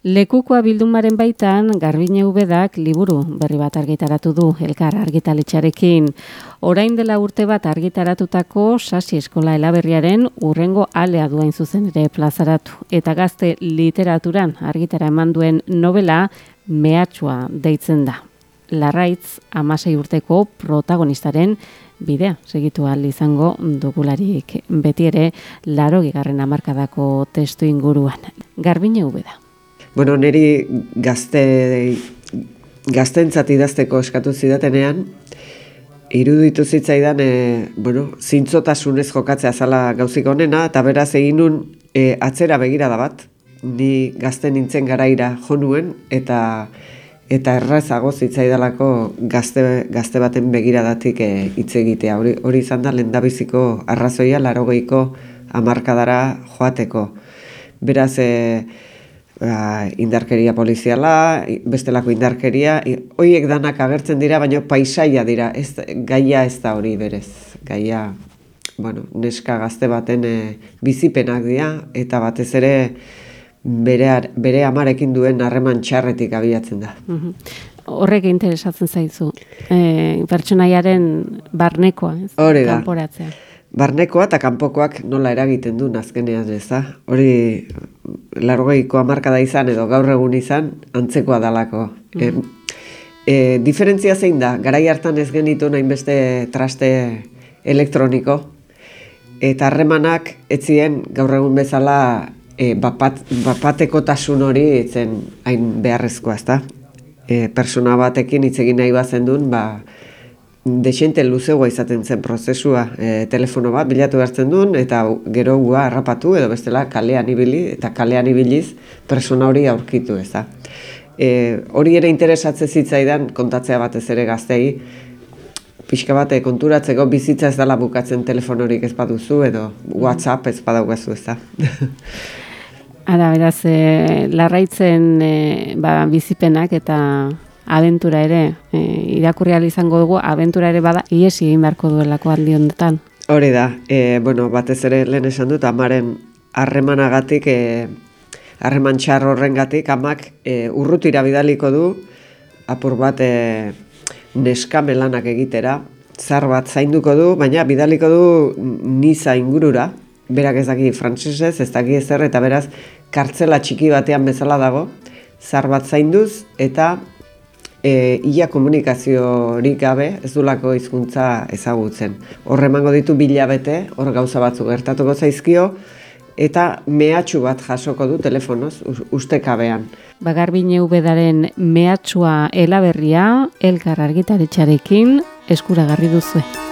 Lekukoa bildumaren baitan Garbine Ubedak liburu berri bat argitaratu du elkar argitaletxarekin. Orain dela urte bat argitaratutako sasi eskola elaberriaren urrengo alea duain zuzen ere plazaratu. Eta gazte literaturan argitara eman duen novela mehatxua deitzen da. Larraitz amasei urteko protagonistaren bidea segitu ahal izango dugularik beti ere laro gigarren amarkadako testu inguruan. Garbine Ubeda. Bueno, niri gazte gaztentzat idazteko eskatu zidatenean, iruditu zitzaidan, e, bueno, zintzotasunez jokatzea zala gauzik onena, eta beraz egin nun e, atzera begira da bat, ni gazten nintzen garaira jonuen, eta eta errazago zitzaidalako gazte, gazte baten begiradatik e, hitz egitea. Hori, hori izan da lendabiziko arrazoia larogeiko amarkadara joateko. Beraz, e, indarkeria poliziala, bestelako indarkeria, horiek danak agertzen dira, baina paisaia dira, ez, gaia ez da hori berez, gaia, bueno, neska gazte baten e, bizipenak dira, eta batez ere bere, bere amarekin duen harreman txarretik abiatzen da. Mhm. Horrek interesatzen zaizu, e, pertsonaiaren barnekoa, ez? Hori da. Kanporatzea. Barnekoa eta kanpokoak nola eragiten du azkenean ez da. Hori largoiko amarkada izan edo gaur egun izan antzekoa dalako. Mm e, diferentzia zein da, garai hartan ez genitu nahin beste traste elektroniko, eta harremanak etzien gaur egun bezala e, bapat, bapateko tasun hori etzen hain beharrezkoa, ez da? E, persona batekin hitz egin nahi bazen duen, ba, desente luzegoa izaten zen prozesua e, telefono bat bilatu hartzen duen eta gero gua harrapatu edo bestela kalean ibili eta kalean ibiliz persona hori aurkitu ez da. E, hori ere interesatze zitzaidan kontatzea batez ere gaztei pixka bate konturatzeko bizitza ez dela bukatzen telefonorik ez baduzu edo whatsapp ez badaugazu ez da. Ara, beraz, e, larraitzen e, ba, bizipenak eta abentura ere, e, irakurri izango dugu, abentura ere bada, iesi egin beharko duelako aldi honetan. Hori da, e, bueno, batez ere lehen esan dut, amaren harremanagatik, e, harreman txar horren gatik, amak e, urrutira bidaliko du, apur bat e, neska melanak egitera, zar bat zainduko du, baina bidaliko du niza ingurura, berak ez daki frantsesez, ez daki ezer, eta beraz, kartzela txiki batean bezala dago, zar bat zainduz, eta e, ia komunikaziorik gabe ez dulako hizkuntza ezagutzen. Horre emango ditu bilabete, hor gauza batzuk gertatuko zaizkio, eta mehatxu bat jasoko du telefonoz, ustekabean. Bagarbine ubedaren mehatxua elaberria, elkar argitaretxarekin eskuragarri duzue.